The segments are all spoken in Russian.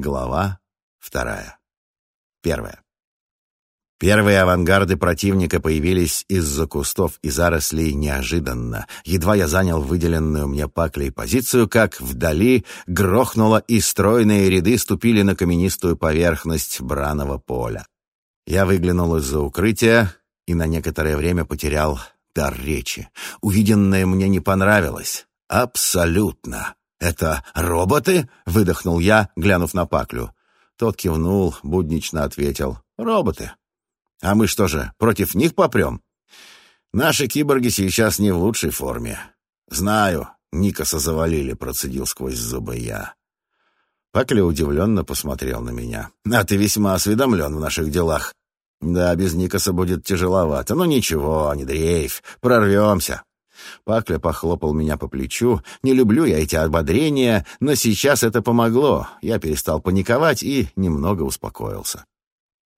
Глава вторая. Первая. Первые авангарды противника появились из-за кустов и зарослей неожиданно. Едва я занял выделенную мне паклей позицию, как вдали грохнуло, и стройные ряды ступили на каменистую поверхность браного поля. Я выглянул из-за укрытия и на некоторое время потерял дар речи. Увиденное мне не понравилось. Абсолютно. «Это роботы?» — выдохнул я, глянув на Паклю. Тот кивнул, буднично ответил. «Роботы. А мы что же, против них попрем?» «Наши киборги сейчас не в лучшей форме». «Знаю, Никаса завалили», — процедил сквозь зубы я. Пакля удивленно посмотрел на меня. «А ты весьма осведомлен в наших делах. Да, без Никаса будет тяжеловато. Но ничего, не дрейф, прорвемся». Пакля похлопал меня по плечу. Не люблю я эти ободрения, но сейчас это помогло. Я перестал паниковать и немного успокоился.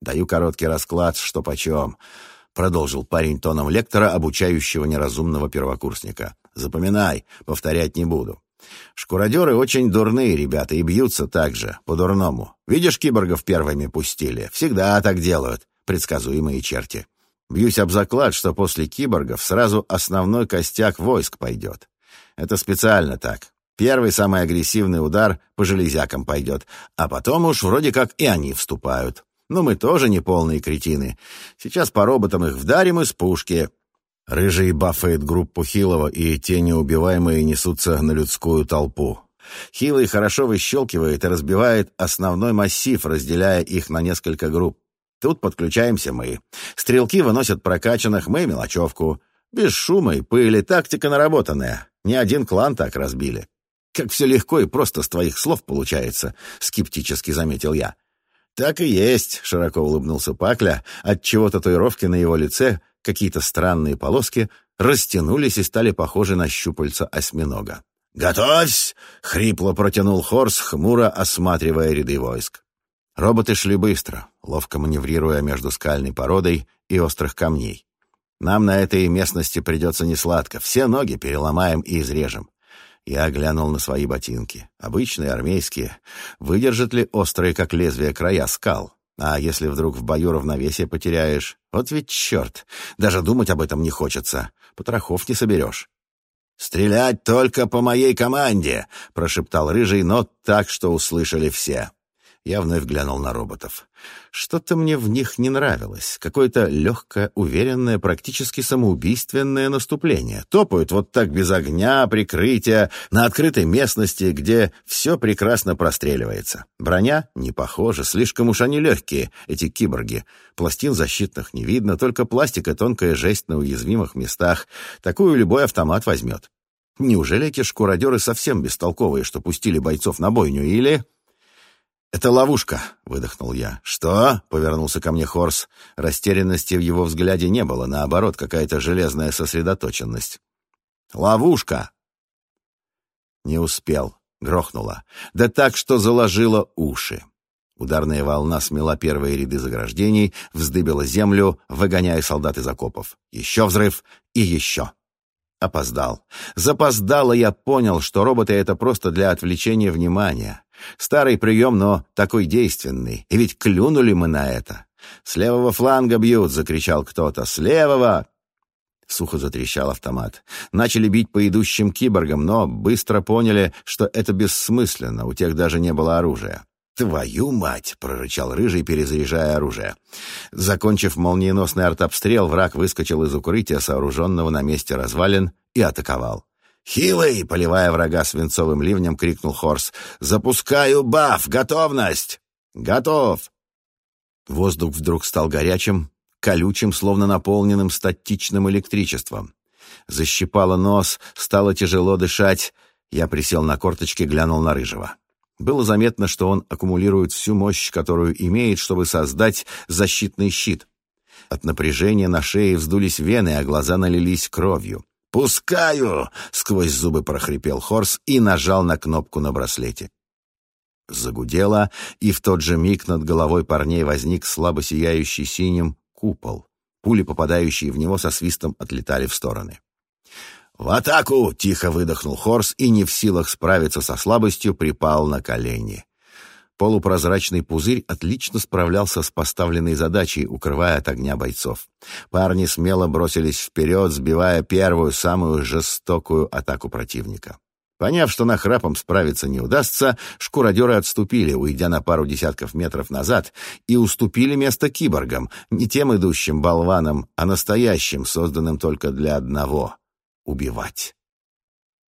«Даю короткий расклад, что почем», — продолжил парень тоном лектора, обучающего неразумного первокурсника. «Запоминай, повторять не буду. Шкуродеры очень дурные ребята и бьются так же, по-дурному. Видишь, киборгов первыми пустили. Всегда так делают, предсказуемые черти. Бьюсь об заклад, что после киборгов сразу основной костяк войск пойдет. Это специально так. Первый самый агрессивный удар по железякам пойдет, а потом уж вроде как и они вступают. Но мы тоже не полные кретины. Сейчас по роботам их вдарим из пушки. Рыжий бафает группу Хилова, и те неубиваемые несутся на людскую толпу. Хилый хорошо выщелкивает и разбивает основной массив, разделяя их на несколько групп. Тут подключаемся мы. Стрелки выносят прокачанных, мы мелочевку. Без шума и пыли, тактика наработанная. Ни один клан так разбили. Как все легко и просто с твоих слов получается, скептически заметил я. Так и есть, широко улыбнулся Пакля, отчего татуировки на его лице, какие-то странные полоски, растянулись и стали похожи на щупальца осьминога. «Готовься!» — хрипло протянул Хорс, хмуро осматривая ряды войск. Роботы шли быстро, ловко маневрируя между скальной породой и острых камней. Нам на этой местности придется несладко. Все ноги переломаем и изрежем. Я глянул на свои ботинки. Обычные, армейские. Выдержат ли острые, как лезвие, края скал? А если вдруг в бою равновесие потеряешь? Вот ведь черт! Даже думать об этом не хочется. Потрохов не соберешь. «Стрелять только по моей команде!» — прошептал Рыжий, но так, что услышали все. Я вновь глянул на роботов. Что-то мне в них не нравилось. Какое-то легкое, уверенное, практически самоубийственное наступление. Топают вот так без огня, прикрытия, на открытой местности, где все прекрасно простреливается. Броня не похожа, слишком уж они легкие, эти киборги. Пластин защитных не видно, только пластик и тонкая жесть на уязвимых местах. Такую любой автомат возьмет. Неужели эти шкуродеры совсем бестолковые, что пустили бойцов на бойню, или... «Это ловушка», — выдохнул я. «Что?» — повернулся ко мне Хорс. Растерянности в его взгляде не было, наоборот, какая-то железная сосредоточенность. «Ловушка!» Не успел. Грохнуло. Да так, что заложило уши. Ударная волна смела первые ряды заграждений, вздыбила землю, выгоняя солдат из окопов. Еще взрыв и еще. Опоздал. Запоздало я понял, что роботы — это просто для отвлечения внимания. Старый прием, но такой действенный. И ведь клюнули мы на это. «С левого фланга бьют!» — закричал кто-то. «С левого!» Сухо затрещал автомат. Начали бить по идущим киборгам, но быстро поняли, что это бессмысленно, у тех даже не было оружия. «Твою мать!» — прорычал Рыжий, перезаряжая оружие. Закончив молниеносный артобстрел, враг выскочил из укрытия, сооруженного на месте развалин, и атаковал. «Хилый!» — поливая врага свинцовым ливнем, крикнул Хорс. «Запускаю баф! Готовность!» «Готов!» Воздух вдруг стал горячим, колючим, словно наполненным статичным электричеством. Защипало нос, стало тяжело дышать. Я присел на корточки, глянул на Рыжего. Было заметно, что он аккумулирует всю мощь, которую имеет, чтобы создать защитный щит. От напряжения на шее вздулись вены, а глаза налились кровью. «Пускаю!» — сквозь зубы прохрипел Хорс и нажал на кнопку на браслете. Загудело, и в тот же миг над головой парней возник слабо сияющий синим купол. Пули, попадающие в него, со свистом отлетали в стороны. «В атаку!» — тихо выдохнул Хорс и, не в силах справиться со слабостью, припал на колени. Полупрозрачный пузырь отлично справлялся с поставленной задачей, укрывая от огня бойцов. Парни смело бросились вперед, сбивая первую, самую жестокую атаку противника. Поняв, что нахрапом справиться не удастся, шкуродеры отступили, уйдя на пару десятков метров назад, и уступили место киборгам, не тем идущим болванам, а настоящим, созданным только для одного — убивать.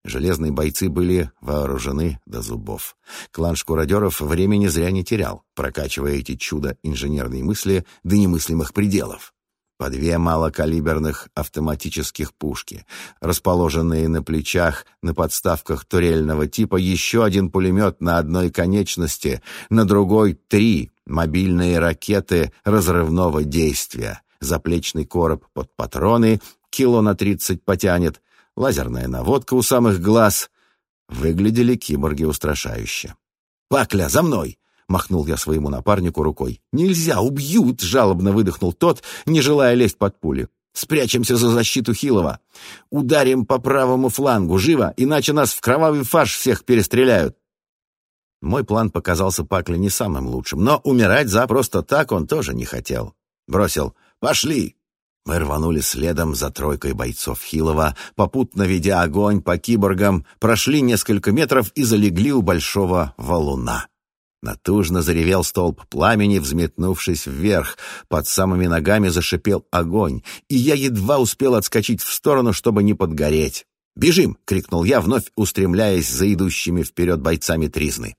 Железные бойцы были вооружены до зубов. Клан шкуродеров времени зря не терял, прокачивая эти чудо инженерные мысли до немыслимых пределов. По две малокалиберных автоматических пушки, расположенные на плечах, на подставках турельного типа, еще один пулемет на одной конечности, на другой — три мобильные ракеты разрывного действия, заплечный короб под патроны, кило на тридцать потянет — лазерная наводка у самых глаз. Выглядели киборги устрашающе. «Пакля, за мной!» — махнул я своему напарнику рукой. «Нельзя, убьют!» — жалобно выдохнул тот, не желая лезть под пули. «Спрячемся за защиту Хилова. Ударим по правому флангу, живо, иначе нас в кровавый фарш всех перестреляют». Мой план показался Пакле не самым лучшим, но умирать за просто так он тоже не хотел. Бросил «Пошли!» Мы рванули следом за тройкой бойцов Хилова, попутно ведя огонь по киборгам, прошли несколько метров и залегли у большого валуна. Натужно заревел столб пламени, взметнувшись вверх. Под самыми ногами зашипел огонь, и я едва успел отскочить в сторону, чтобы не подгореть. «Бежим!» — крикнул я, вновь устремляясь за идущими вперед бойцами Тризны.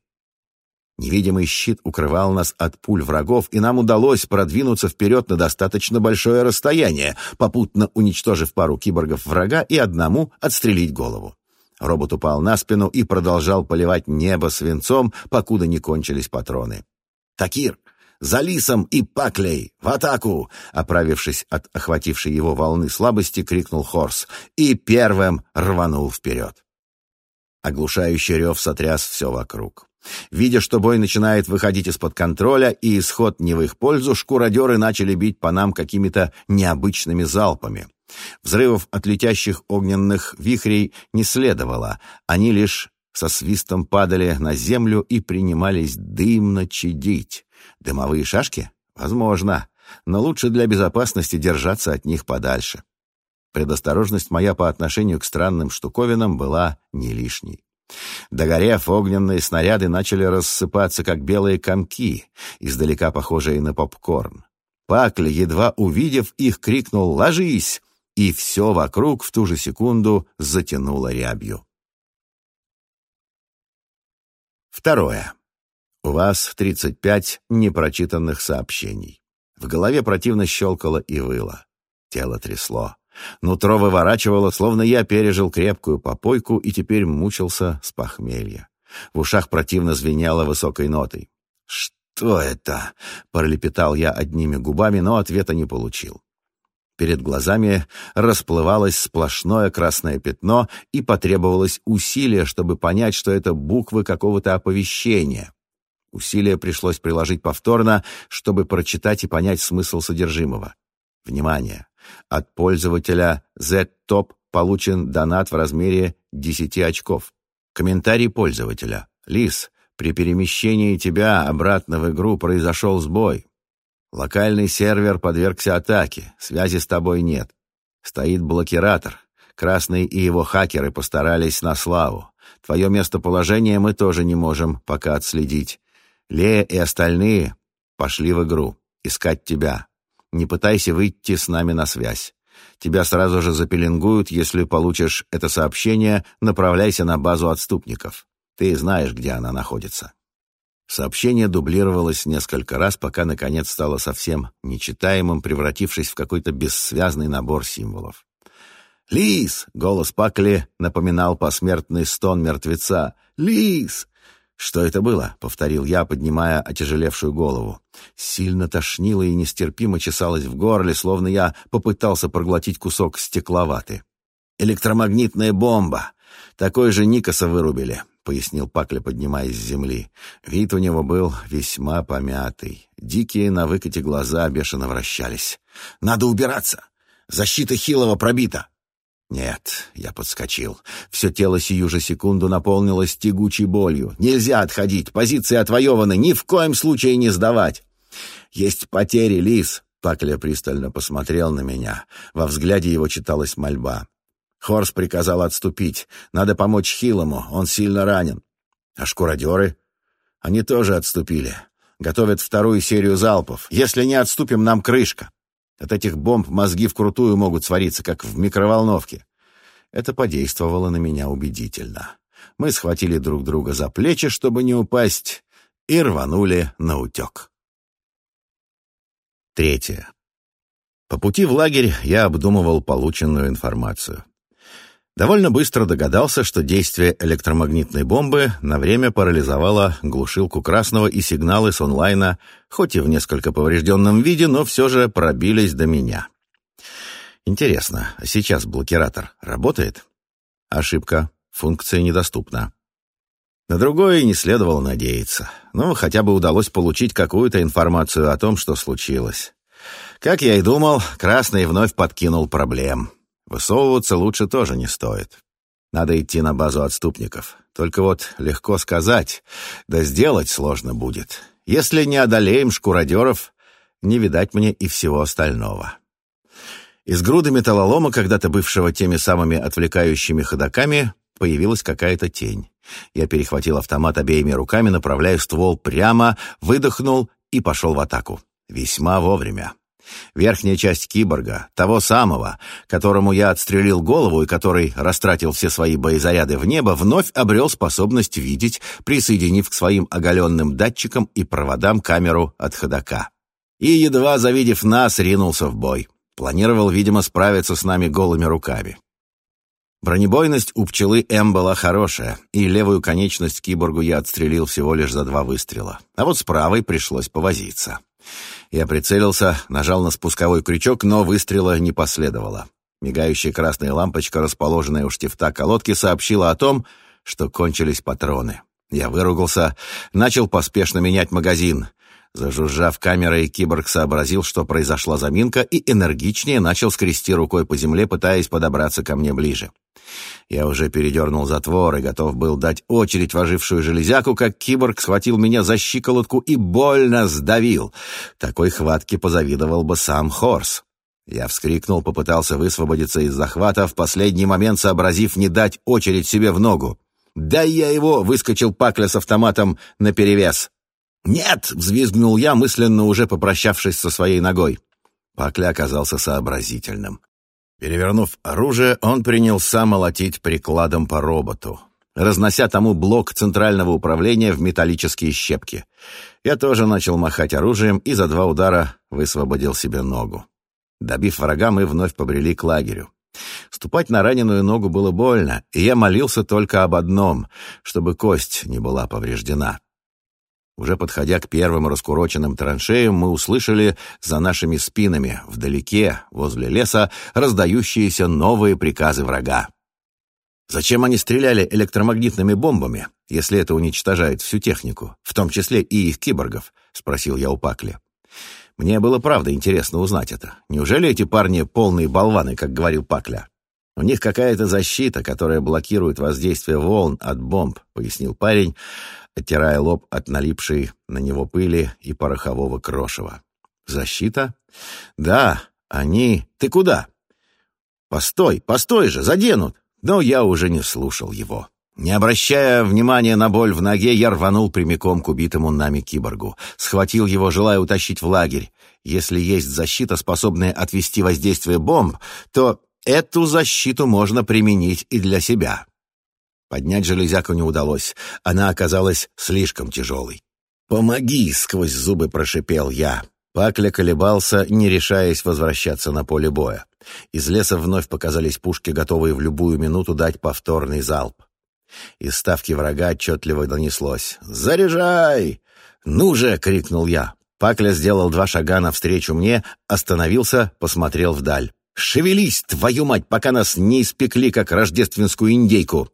Невидимый щит укрывал нас от пуль врагов, и нам удалось продвинуться вперед на достаточно большое расстояние, попутно уничтожив пару киборгов врага и одному отстрелить голову. Робот упал на спину и продолжал поливать небо свинцом, покуда не кончились патроны. «Такир! За лисом и паклей! В атаку!» Оправившись от охватившей его волны слабости, крикнул Хорс и первым рванул вперед. Оглушающий рев сотряс все вокруг. Видя, что бой начинает выходить из-под контроля и исход не в их пользу, шкуродеры начали бить по нам какими-то необычными залпами. Взрывов от летящих огненных вихрей не следовало, они лишь со свистом падали на землю и принимались дымно чадить. Дымовые шашки? Возможно, но лучше для безопасности держаться от них подальше. Предосторожность моя по отношению к странным штуковинам была не лишней. Догорев, огненные снаряды начали рассыпаться, как белые комки, издалека похожие на попкорн. Пакли, едва увидев их, крикнул «Ложись!» и все вокруг в ту же секунду затянуло рябью. Второе. У вас 35 непрочитанных сообщений. В голове противно щелкало и выло. Тело трясло. Нутро выворачивало, словно я пережил крепкую попойку и теперь мучился с похмелья. В ушах противно звенело высокой нотой. «Что это?» — пролепетал я одними губами, но ответа не получил. Перед глазами расплывалось сплошное красное пятно, и потребовалось усилие, чтобы понять, что это буквы какого-то оповещения. Усилие пришлось приложить повторно, чтобы прочитать и понять смысл содержимого. Внимание! От пользователя ZTOP получен донат в размере 10 очков. Комментарий пользователя. Лис, при перемещении тебя обратно в игру произошел сбой. Локальный сервер подвергся атаке, связи с тобой нет. Стоит блокиратор. Красный и его хакеры постарались на славу. Твое местоположение мы тоже не можем пока отследить. Лея и остальные пошли в игру. Искать тебя. Не пытайся выйти с нами на связь. Тебя сразу же запеленгуют, если получишь это сообщение, направляйся на базу отступников. Ты знаешь, где она находится». Сообщение дублировалось несколько раз, пока, наконец, стало совсем нечитаемым, превратившись в какой-то бессвязный набор символов. «Лис!» — голос Пакли напоминал посмертный стон мертвеца. «Лис! «Что это было?» — повторил я, поднимая отяжелевшую голову. Сильно тошнило и нестерпимо чесалось в горле, словно я попытался проглотить кусок стекловаты. «Электромагнитная бомба! Такой же Никоса вырубили», — пояснил Пакля, поднимаясь с земли. Вид у него был весьма помятый. Дикие на выкате глаза бешено вращались. «Надо убираться! Защита Хилова пробита!» Нет, я подскочил. Все тело сию же секунду наполнилось тягучей болью. Нельзя отходить, позиции отвоеваны, ни в коем случае не сдавать. Есть потери, Лис. Пакля пристально посмотрел на меня. Во взгляде его читалась мольба. Хорс приказал отступить. Надо помочь Хилому, он сильно ранен. А шкуродеры? Они тоже отступили. Готовят вторую серию залпов. Если не отступим, нам крышка. От этих бомб мозги вкрутую могут свариться, как в микроволновке. Это подействовало на меня убедительно. Мы схватили друг друга за плечи, чтобы не упасть, и рванули на утек. Третье. По пути в лагерь я обдумывал полученную информацию. Довольно быстро догадался, что действие электромагнитной бомбы на время парализовало глушилку красного и сигналы с онлайна, хоть и в несколько поврежденном виде, но все же пробились до меня. Интересно, а сейчас блокиратор работает? Ошибка. Функция недоступна. На другое не следовало надеяться. Ну, хотя бы удалось получить какую-то информацию о том, что случилось. Как я и думал, Красный вновь подкинул проблем. Высовываться лучше тоже не стоит. Надо идти на базу отступников. Только вот легко сказать, да сделать сложно будет. Если не одолеем шкуродеров, не видать мне и всего остального. Из груды металлолома, когда-то бывшего теми самыми отвлекающими ходоками, появилась какая-то тень. Я перехватил автомат обеими руками, направляя ствол прямо, выдохнул и пошел в атаку. Весьма вовремя. Верхняя часть киборга, того самого, которому я отстрелил голову и который растратил все свои боезаряды в небо, вновь обрел способность видеть, присоединив к своим оголенным датчикам и проводам камеру от ходока. И, едва завидев нас, ринулся в бой. Планировал, видимо, справиться с нами голыми руками. Бронебойность у пчелы М была хорошая, и левую конечность киборгу я отстрелил всего лишь за два выстрела. А вот с правой пришлось повозиться. Я прицелился, нажал на спусковой крючок, но выстрела не последовало. Мигающая красная лампочка, расположенная у штифта колодки, сообщила о том, что кончились патроны. Я выругался, начал поспешно менять магазин. Зажужжав камерой, киборг сообразил, что произошла заминка, и энергичнее начал скрести рукой по земле, пытаясь подобраться ко мне ближе. Я уже передернул затвор и готов был дать очередь в ожившую железяку, как киборг схватил меня за щиколотку и больно сдавил. Такой хватке позавидовал бы сам Хорс. Я вскрикнул, попытался высвободиться из захвата, в последний момент сообразив не дать очередь себе в ногу. «Да я его!» — выскочил Пакля с автоматом наперевес. «Нет!» — взвизгнул я, мысленно уже попрощавшись со своей ногой. Пакля оказался сообразительным. Перевернув оружие, он принялся молотить прикладом по роботу, разнося тому блок центрального управления в металлические щепки. Я тоже начал махать оружием и за два удара высвободил себе ногу. Добив врага, мы вновь побрели к лагерю. Ступать на раненую ногу было больно, и я молился только об одном, чтобы кость не была повреждена. Уже подходя к первым раскуроченным траншеям, мы услышали за нашими спинами, вдалеке, возле леса, раздающиеся новые приказы врага. Зачем они стреляли электромагнитными бомбами, если это уничтожает всю технику, в том числе и их киборгов? — спросил я у Пакли. Мне было правда интересно узнать это. Неужели эти парни полные болваны, как говорил Пакля? У них какая-то защита, которая блокирует воздействие волн от бомб, пояснил парень, оттирая лоб от налипшей на него пыли и порохового крошева. «Защита? Да, они... Ты куда?» «Постой, постой же, заденут!» Но я уже не слушал его. Не обращая внимания на боль в ноге, я рванул прямиком к убитому нами киборгу. Схватил его, желая утащить в лагерь. Если есть защита, способная отвести воздействие бомб, то эту защиту можно применить и для себя. Поднять железяку не удалось. Она оказалась слишком тяжелой. «Помоги!» — сквозь зубы прошипел я. Пакля колебался, не решаясь возвращаться на поле боя. Из леса вновь показались пушки, готовые в любую минуту дать повторный залп. Из ставки врага отчетливо донеслось. «Заряжай!» «Ну же!» — крикнул я. Пакля сделал два шага навстречу мне, остановился, посмотрел вдаль. «Шевелись, твою мать, пока нас не испекли, как рождественскую индейку!»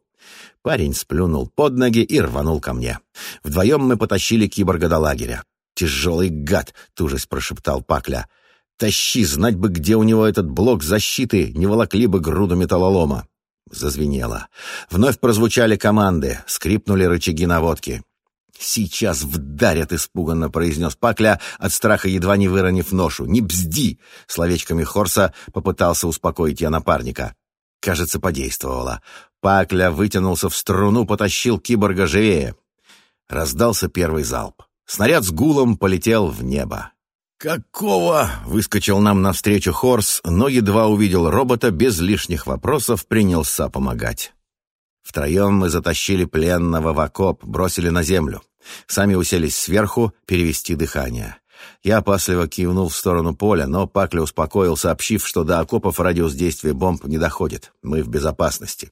Парень сплюнул под ноги и рванул ко мне. Вдвоем мы потащили киборга до лагеря. «Тяжелый гад!» — тужесть прошептал Пакля. Тащи, знать бы, где у него этот блок защиты, не волокли бы груду металлолома. Зазвенело. Вновь прозвучали команды, скрипнули рычаги наводки. «Сейчас вдарят!» — испуганно произнес Пакля, от страха едва не выронив ношу. «Не бзди!» — словечками Хорса попытался успокоить я напарника. Кажется, подействовало. Пакля вытянулся в струну, потащил киборга живее. Раздался первый залп. Снаряд с гулом полетел в небо. «Какого?» — выскочил нам навстречу Хорс, но едва увидел робота, без лишних вопросов принялся помогать. Втроем мы затащили пленного в окоп, бросили на землю. Сами уселись сверху, перевести дыхание. Я опасливо кивнул в сторону поля, но Пакля успокоил, сообщив, что до окопов радиус действия бомб не доходит. Мы в безопасности.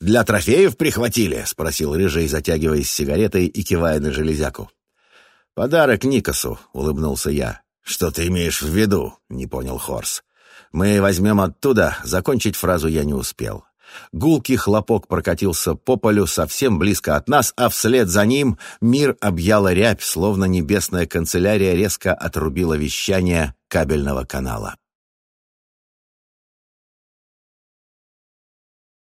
«Для трофеев прихватили?» — спросил Рыжий, затягиваясь сигаретой и кивая на железяку. «Подарок Никосу», — улыбнулся я. «Что ты имеешь в виду?» — не понял Хорс. «Мы возьмем оттуда», — закончить фразу я не успел. Гулкий хлопок прокатился по полю совсем близко от нас, а вслед за ним мир объяла рябь, словно небесная канцелярия резко отрубила вещание кабельного канала.